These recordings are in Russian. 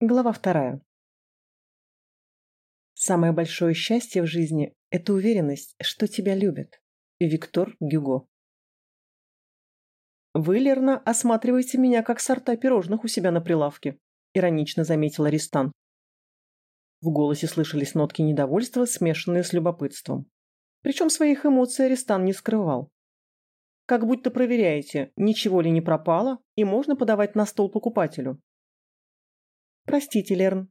Глава вторая. Самое большое счастье в жизни – это уверенность, что тебя любят. Виктор Гюго. «Вы, Лерна, осматриваете меня как сорта пирожных у себя на прилавке», – иронично заметил Аристан. В голосе слышались нотки недовольства, смешанные с любопытством. Причем своих эмоций Аристан не скрывал. Как будто проверяете, ничего ли не пропало, и можно подавать на стол покупателю. Простите, Лерн.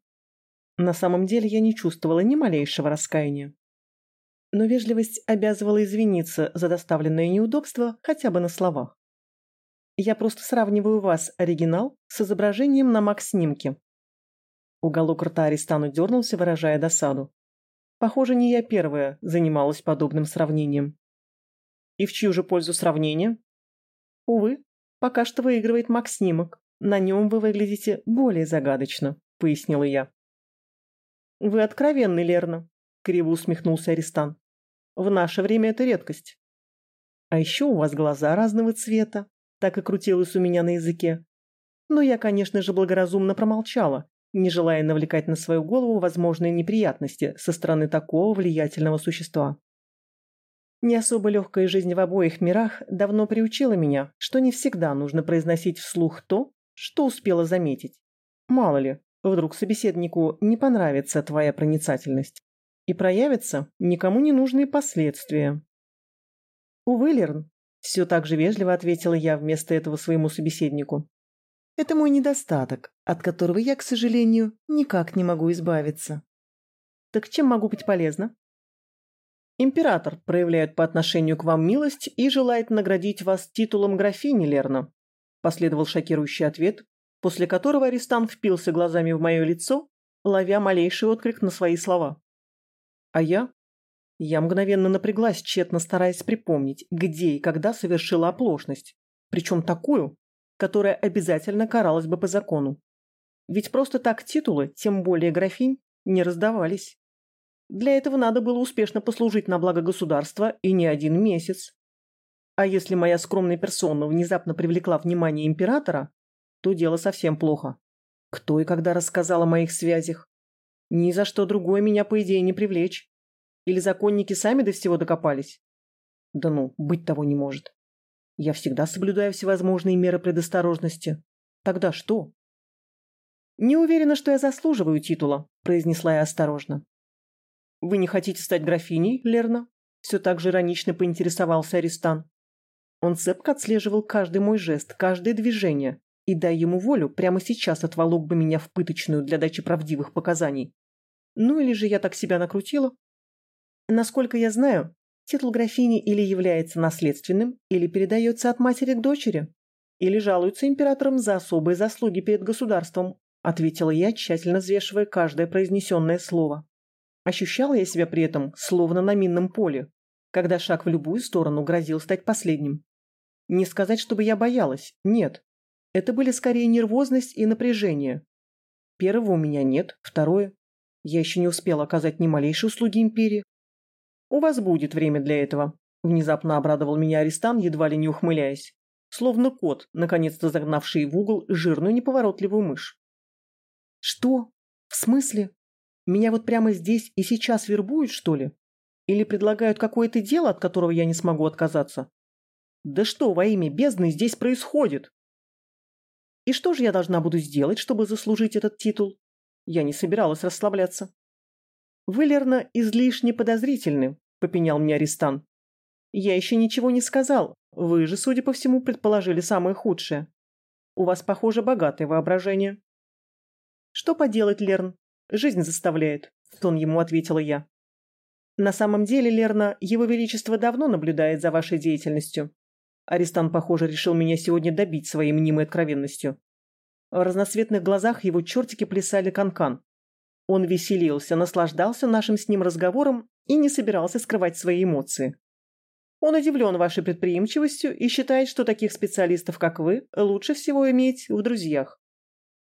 На самом деле я не чувствовала ни малейшего раскаяния. Но вежливость обязывала извиниться за доставленное неудобство хотя бы на словах. Я просто сравниваю вас, оригинал, с изображением на Макс-снимке. Уголок рта Аристану дернулся, выражая досаду. Похоже, не я первая занималась подобным сравнением. И в чью же пользу сравнение? Увы, пока что выигрывает Макс-снимок. На нем вы выглядите более загадочно», — пояснила я. «Вы откровенны, Лерна», — криво усмехнулся Аристан. «В наше время это редкость. А еще у вас глаза разного цвета», — так и крутилось у меня на языке. Но я, конечно же, благоразумно промолчала, не желая навлекать на свою голову возможные неприятности со стороны такого влиятельного существа. Не особо легкая жизнь в обоих мирах давно приучила меня, что не всегда нужно произносить вслух то, что успела заметить? Мало ли, вдруг собеседнику не понравится твоя проницательность. И проявятся никому не нужные последствия. Увы, Лерн, все так же вежливо ответила я вместо этого своему собеседнику. Это мой недостаток, от которого я, к сожалению, никак не могу избавиться. Так чем могу быть полезна? Император проявляет по отношению к вам милость и желает наградить вас титулом графини Лерна. Последовал шокирующий ответ, после которого арестант впился глазами в мое лицо, ловя малейший отклик на свои слова. А я? Я мгновенно напряглась, тщетно стараясь припомнить, где и когда совершила оплошность, причем такую, которая обязательно каралась бы по закону. Ведь просто так титулы, тем более графинь, не раздавались. Для этого надо было успешно послужить на благо государства и не один месяц. А если моя скромная персона внезапно привлекла внимание императора, то дело совсем плохо. Кто и когда рассказал о моих связях? Ни за что другое меня, по идее, не привлечь. Или законники сами до всего докопались? Да ну, быть того не может. Я всегда соблюдаю всевозможные меры предосторожности. Тогда что? Не уверена, что я заслуживаю титула, произнесла я осторожно. Вы не хотите стать графиней, Лерна? Все так же иронично поинтересовался Аристан. Он цепко отслеживал каждый мой жест, каждое движение, и, дай ему волю, прямо сейчас отволок бы меня в пыточную для дачи правдивых показаний. Ну или же я так себя накрутила? Насколько я знаю, титул графини или является наследственным, или передается от матери к дочери, или жалуется императором за особые заслуги перед государством, ответила я, тщательно взвешивая каждое произнесенное слово. Ощущала я себя при этом словно на минном поле, когда шаг в любую сторону грозил стать последним. Не сказать, чтобы я боялась, нет. Это были скорее нервозность и напряжение. Первого у меня нет, второе. Я еще не успела оказать ни малейшей услуги империи. «У вас будет время для этого», – внезапно обрадовал меня арестант, едва ли не ухмыляясь. Словно кот, наконец-то загнавший в угол жирную неповоротливую мышь. «Что? В смысле? Меня вот прямо здесь и сейчас вербуют, что ли?» Или предлагают какое-то дело, от которого я не смогу отказаться? Да что во имя бездны здесь происходит? И что же я должна буду сделать, чтобы заслужить этот титул? Я не собиралась расслабляться. Вы, Лерна, излишне подозрительны, попенял мне Аристан. Я еще ничего не сказал. Вы же, судя по всему, предположили самое худшее. У вас, похоже, богатое воображение. Что поделать, Лерн? Жизнь заставляет, в тон ему ответила я. На самом деле, Лерна, его величество давно наблюдает за вашей деятельностью. Арестант, похоже, решил меня сегодня добить своей мнимой откровенностью. В разноцветных глазах его чертики плясали канкан. -кан. Он веселился, наслаждался нашим с ним разговором и не собирался скрывать свои эмоции. Он удивлен вашей предприимчивостью и считает, что таких специалистов, как вы, лучше всего иметь в друзьях.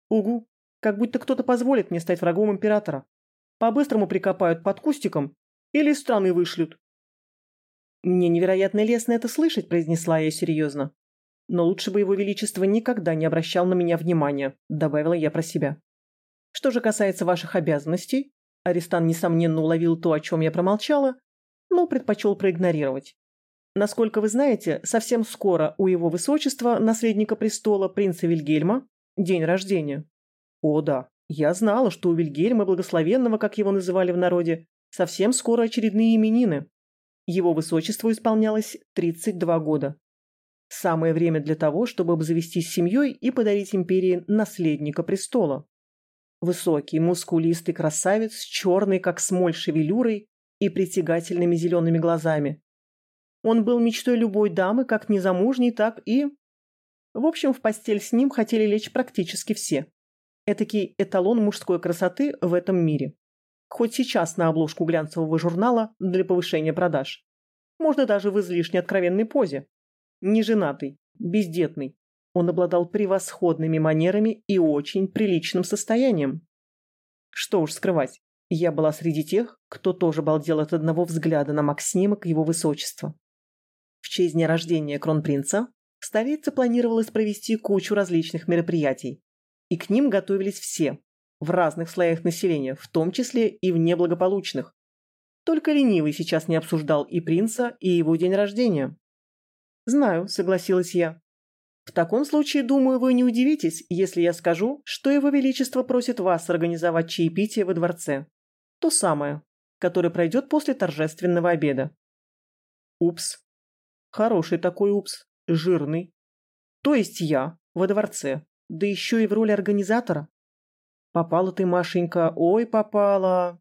Угу, как будто кто-то позволит мне стать врагом императора. По-быстрому прикопают под кустиком или из страны вышлют. Мне невероятно лестно это слышать, произнесла я серьезно. Но лучше бы его величество никогда не обращал на меня внимания, добавила я про себя. Что же касается ваших обязанностей, Аристан, несомненно, уловил то, о чем я промолчала, но предпочел проигнорировать. Насколько вы знаете, совсем скоро у его высочества, наследника престола, принца Вильгельма, день рождения. О да, я знала, что у Вильгельма Благословенного, как его называли в народе, совсем скоро очередные именины. Его высочеству исполнялось 32 года. Самое время для того, чтобы обзавестись семьей и подарить империи наследника престола. Высокий, мускулистый красавец с черной, как смоль, шевелюрой и притягательными зелеными глазами. Он был мечтой любой дамы, как незамужней, так и... В общем, в постель с ним хотели лечь практически все. Этакий эталон мужской красоты в этом мире. Хоть сейчас на обложку глянцевого журнала для повышения продаж. Можно даже в излишне откровенной позе. Неженатый, бездетный, он обладал превосходными манерами и очень приличным состоянием. Что уж скрывать, я была среди тех, кто тоже балдел от одного взгляда на Макс-снимок его высочества. В честь дня рождения кронпринца в столице планировалось провести кучу различных мероприятий, и к ним готовились все, в разных слоях населения, в том числе и в неблагополучных. Только ленивый сейчас не обсуждал и принца, и его день рождения. «Знаю», — согласилась я. В таком случае, думаю, вы не удивитесь, если я скажу, что Его Величество просит вас организовать чаепитие во дворце. То самое, которое пройдет после торжественного обеда. Упс. Хороший такой упс. Жирный. То есть я во дворце, да еще и в роли организатора. Попала ты, Машенька, ой, попала.